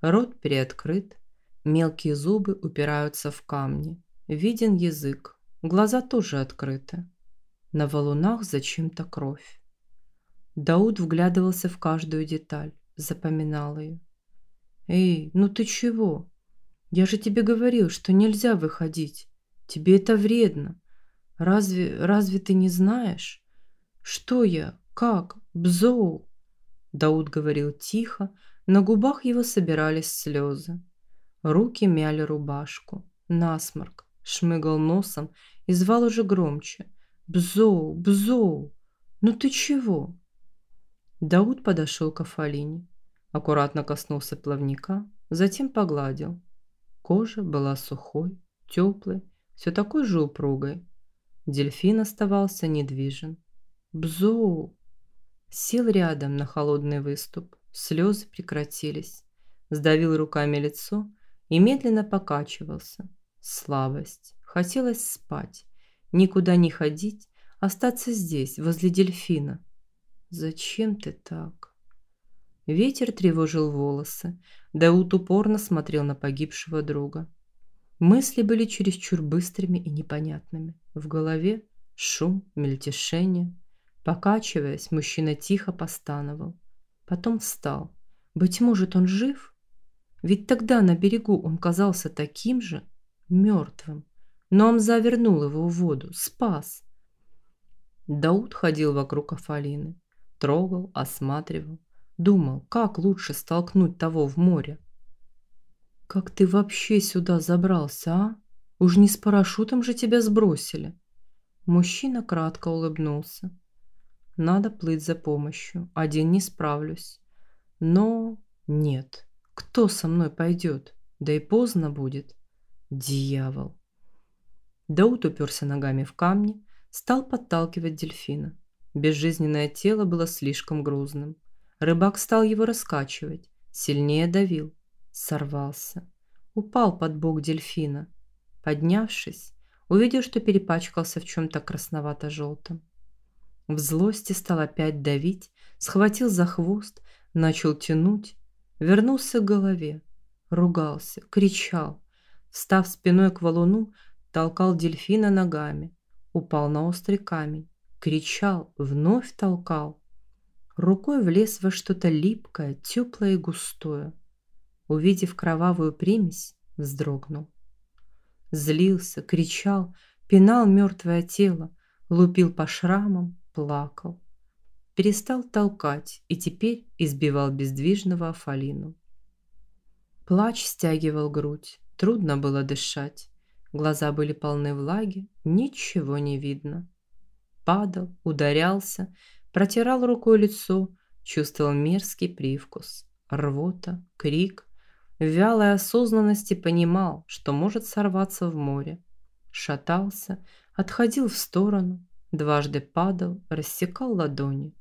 A: Рот приоткрыт, мелкие зубы упираются в камни. Виден язык, глаза тоже открыты. На валунах зачем-то кровь. Дауд вглядывался в каждую деталь, запоминал ее. «Эй, ну ты чего? Я же тебе говорил, что нельзя выходить. Тебе это вредно. Разве, разве ты не знаешь? Что я? Как? Бзоу?» Дауд говорил тихо, на губах его собирались слезы. Руки мяли рубашку. Насморк. Шмыгал носом и звал уже громче. «Бзоу! Бзоу! Ну ты чего?» Дауд подошел к Афалине. Аккуратно коснулся плавника, затем погладил. Кожа была сухой, теплой, все такой же упругой. Дельфин оставался недвижен. Бзоу! Сел рядом на холодный выступ. Слезы прекратились. Сдавил руками лицо и медленно покачивался. Слабость. Хотелось спать. Никуда не ходить, остаться здесь, возле дельфина. Зачем ты так? Ветер тревожил волосы. Дауд упорно смотрел на погибшего друга. Мысли были чересчур быстрыми и непонятными. В голове шум, мельтешение. Покачиваясь, мужчина тихо постановал. Потом встал. Быть может, он жив? Ведь тогда на берегу он казался таким же мертвым. Но он завернул его в воду, спас. Дауд ходил вокруг Афалины. Трогал, осматривал. Думал, как лучше столкнуть того в море. Как ты вообще сюда забрался, а? Уж не с парашютом же тебя сбросили. Мужчина кратко улыбнулся. Надо плыть за помощью. Один не справлюсь. Но нет. Кто со мной пойдет? Да и поздно будет. Дьявол. Даут уперся ногами в камни, стал подталкивать дельфина. Безжизненное тело было слишком грузным. Рыбак стал его раскачивать, сильнее давил, сорвался, упал под бок дельфина. Поднявшись, увидел, что перепачкался в чем-то красновато-желтом. В злости стал опять давить, схватил за хвост, начал тянуть, вернулся к голове, ругался, кричал, встав спиной к валуну, толкал дельфина ногами, упал на острый камень, кричал, вновь толкал, Рукой влез во что-то липкое, теплое и густое. Увидев кровавую примесь, вздрогнул. Злился, кричал, пинал мертвое тело, лупил по шрамам, плакал. Перестал толкать и теперь избивал бездвижного Афалину. Плач стягивал грудь, трудно было дышать. Глаза были полны влаги, ничего не видно. Падал, ударялся, протирал рукой лицо, чувствовал мерзкий привкус. Рвота, крик. В вялой осознанности понимал, что может сорваться в море. Шатался, отходил в сторону, дважды падал, рассекал ладони.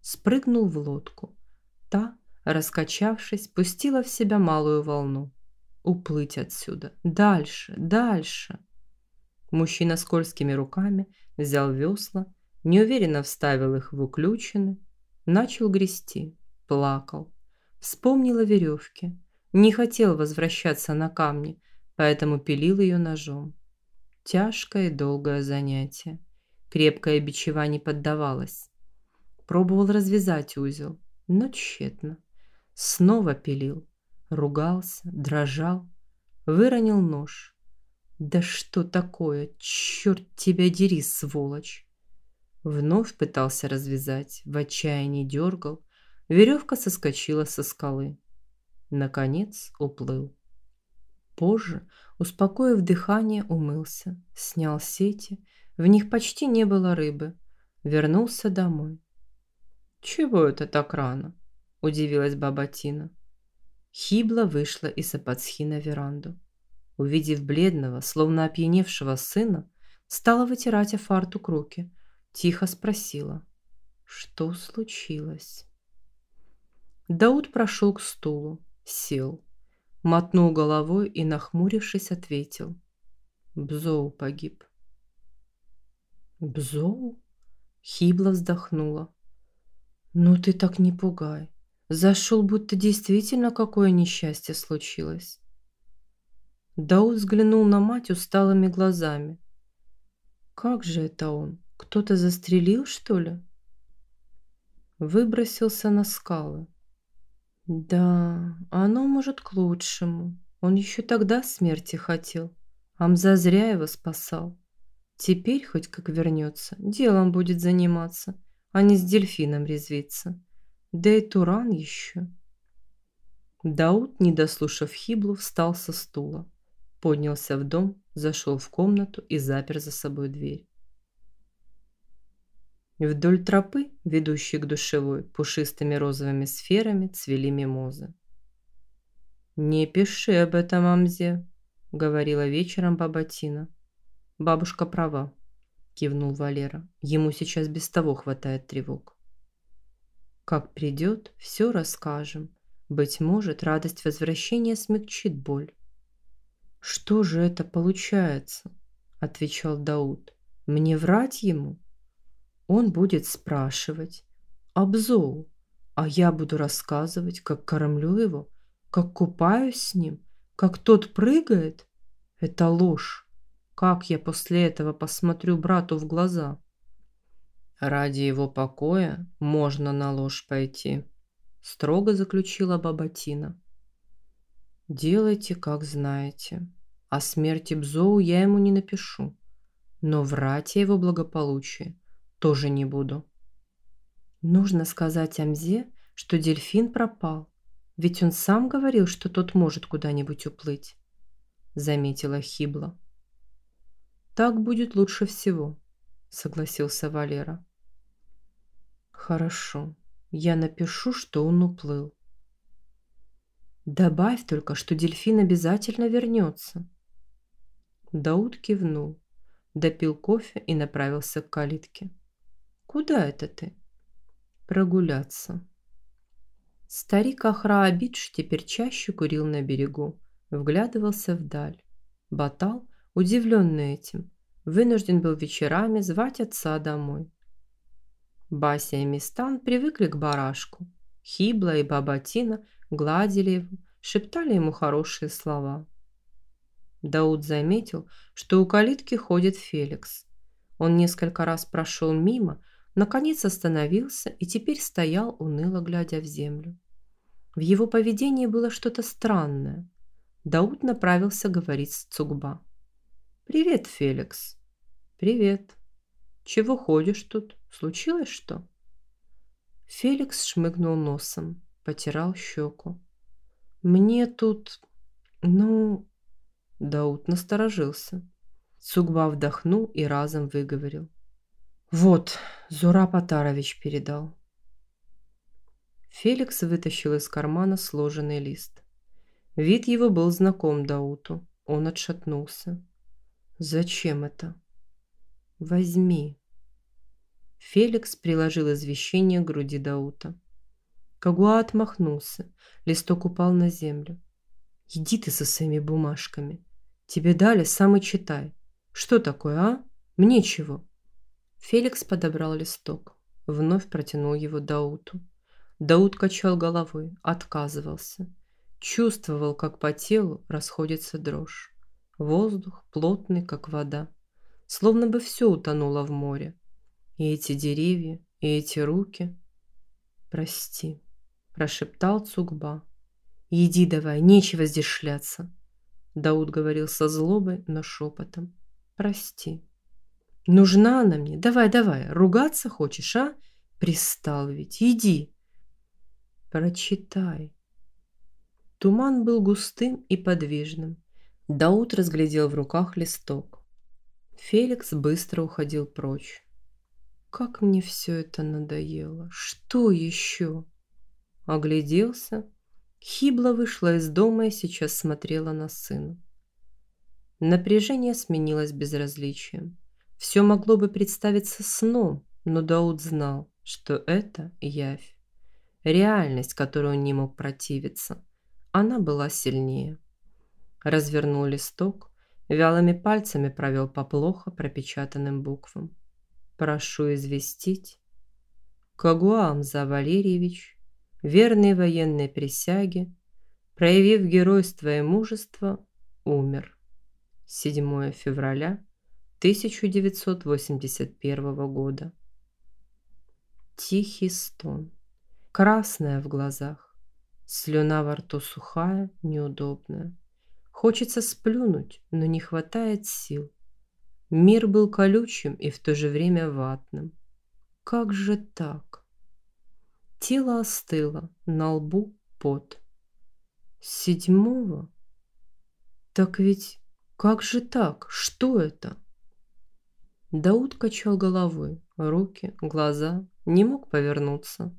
A: Спрыгнул в лодку. Та, раскачавшись, пустила в себя малую волну. Уплыть отсюда, дальше, дальше. Мужчина скользкими руками взял весла, неуверенно вставил их в уключины, начал грести, плакал. Вспомнил о веревке. Не хотел возвращаться на камни, поэтому пилил ее ножом. Тяжкое и долгое занятие. Крепкая бичева не поддавалась. Пробовал развязать узел, но тщетно. Снова пилил, ругался, дрожал, выронил нож. Да что такое? Черт тебя дери, сволочь! Вновь пытался развязать, в отчаянии дергал. Веревка соскочила со скалы. Наконец уплыл. Позже, успокоив дыхание, умылся, снял сети. В них почти не было рыбы. Вернулся домой. «Чего это так рано?» – удивилась баба Тина. Хибла вышла из Апацхи на веранду. Увидев бледного, словно опьяневшего сына, стала вытирать о фартук руки. Тихо спросила, что случилось. Дауд прошел к стулу, сел, мотнул головой и, нахмурившись, ответил. Бзоу погиб. Бзоу? Хибла вздохнула. Ну ты так не пугай. Зашел, будто действительно какое несчастье случилось. Дауд взглянул на мать усталыми глазами. Как же это он? Кто-то застрелил, что ли? Выбросился на скалы. Да, оно может к лучшему. Он еще тогда смерти хотел. Амза зря его спасал. Теперь хоть как вернется, делом будет заниматься, а не с дельфином резвиться. Да и Туран еще. Дауд, не дослушав Хиблу, встал со стула поднялся в дом, зашел в комнату и запер за собой дверь. Вдоль тропы, ведущей к душевой, пушистыми розовыми сферами цвели мимозы. «Не пиши об этом, Амзе», — говорила вечером баба Тина. «Бабушка права», — кивнул Валера. «Ему сейчас без того хватает тревог». «Как придет, все расскажем. Быть может, радость возвращения смягчит боль. «Что же это получается?» – отвечал Дауд. «Мне врать ему?» Он будет спрашивать «Абзоу», а я буду рассказывать, как кормлю его, как купаюсь с ним, как тот прыгает. Это ложь. Как я после этого посмотрю брату в глаза? Ради его покоя можно на ложь пойти, строго заключила Бабатина. Делайте, как знаете. О смерти Бзоу я ему не напишу. Но врать о его благополучии тоже не буду. Нужно сказать Амзе, что дельфин пропал. Ведь он сам говорил, что тот может куда-нибудь уплыть. Заметила Хибла. Так будет лучше всего, согласился Валера. Хорошо, я напишу, что он уплыл. Добавь только, что дельфин обязательно вернется. Дауд кивнул, допил кофе и направился к калитке. Куда это ты? Прогуляться. Старик Ахраабидж теперь чаще курил на берегу, вглядывался вдаль. Батал, удивленный этим, вынужден был вечерами звать отца домой. Бася и Мистан привыкли к барашку. Хибла и Баба Тина гладили его, шептали ему хорошие слова. Дауд заметил, что у калитки ходит Феликс. Он несколько раз прошел мимо, наконец остановился и теперь стоял, уныло глядя в землю. В его поведении было что-то странное. Дауд направился говорить с Цугба. «Привет, Феликс». «Привет». Чего ходишь тут? Случилось что?» Феликс шмыгнул носом, потирал щеку. «Мне тут... ну...» Дауд насторожился. Цугба вдохнул и разом выговорил. «Вот, Зураб Атарович передал». Феликс вытащил из кармана сложенный лист. Вид его был знаком Дауту. Он отшатнулся. «Зачем это?» «Возьми». Феликс приложил извещение к груди Даута. Кагуа отмахнулся. Листок упал на землю. «Иди ты со своими бумажками. Тебе дали, сам и читай. Что такое, а? Мне чего?» Феликс подобрал листок. Вновь протянул его Дауту. Даут качал головой, отказывался. Чувствовал, как по телу расходится дрожь. Воздух плотный, как вода. Словно бы все утонуло в море. И эти деревья, и эти руки. «Прости», – прошептал Цугба. «Иди давай, нечего здесь шляться». Дауд говорил со злобой, но шепотом. «Прости». «Нужна она мне? Давай, давай, ругаться хочешь, а? Пристал ведь, иди». «Прочитай». Туман был густым и подвижным. Дауд разглядел в руках листок. Феликс быстро уходил прочь. Как мне все это надоело. Что еще? Огляделся. Хибла вышла из дома и сейчас смотрела на сына. Напряжение сменилось безразличием. Все могло бы представиться сном, но Дауд знал, что это явь. Реальность, которой он не мог противиться. Она была сильнее. Развернул листок, вялыми пальцами провел по плохо пропечатанным буквам. Прошу известить. Кагуамза Валерьевич, верный военной присяге, проявив геройство и мужество, умер. 7 февраля 1981 года. Тихий стон, красная в глазах, слюна во рту сухая, неудобная. Хочется сплюнуть, но не хватает сил. Мир был колючим и в то же время ватным. Как же так? Тело остыло, на лбу пот. Седьмого? Так ведь как же так? Что это? Дауд качал головой, руки, глаза, не мог повернуться.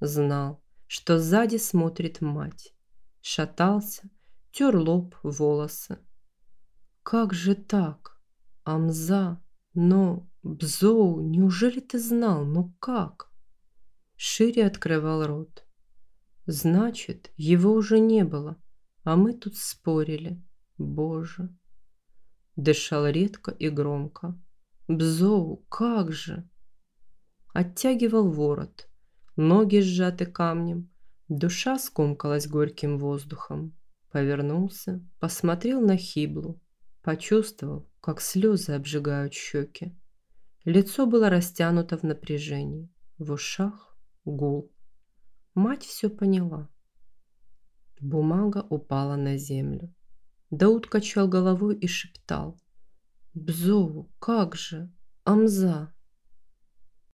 A: Знал, что сзади смотрит мать. Шатался, тер лоб, волосы. Как же так? Амза, но... Бзоу, неужели ты знал? Ну как? Шире открывал рот. Значит, его уже не было, а мы тут спорили. Боже. Дышал редко и громко. Бзоу, как же? Оттягивал ворот. Ноги сжаты камнем. Душа скомкалась горьким воздухом. Повернулся, посмотрел на Хиблу. Почувствовал, как слезы обжигают щеки. Лицо было растянуто в напряжении. В ушах гул. Мать все поняла. Бумага упала на землю. Дауд качал головой и шептал. «Бзову, как же? Амза,